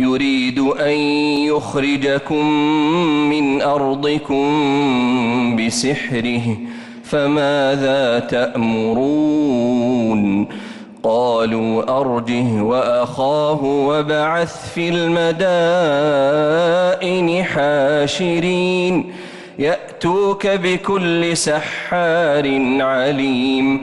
يريد أن يخرجكم من أرضكم بسحره فماذا تأمرون؟ قالوا أرجه وأخاه وبعث في المدائن حاشرين يأتوك بكل سحار عليم.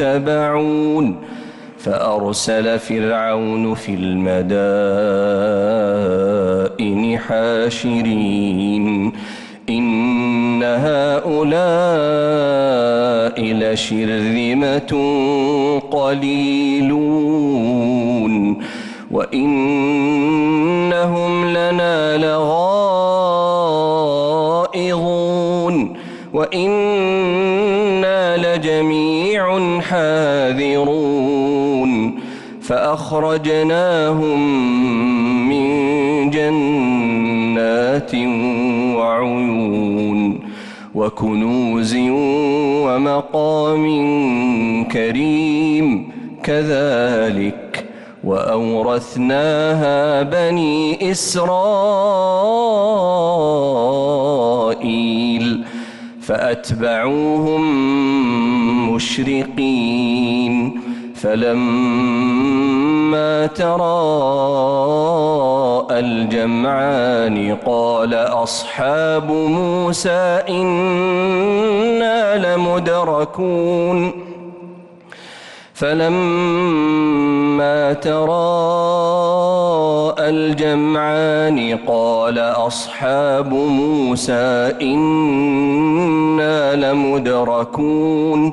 متبعون فأرسل فرعون في المدائن حاشرين. إن هؤلاء لشرذمة قليلون. وإنهم لنا لغائظون. وإنا حاذرون فأخرجناهم من جنات وعيون وكنوز ومقام كريم كذلك وأورثناها بني إسرائيل فأتبعوهم مشرقين فلما تراءى الجمعان قال أصحاب موسى إنا لمدركون. فلما تراءى الجمعان قال أصحاب موسى إنا لمدركون.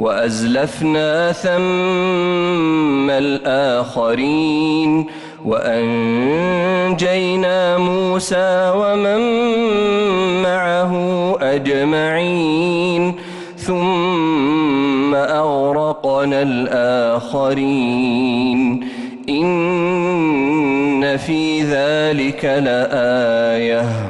وأزلفنا ثم الآخرين وأنجينا موسى ومن معه أجمعين ثم أغرقنا الآخرين إن في ذلك لآية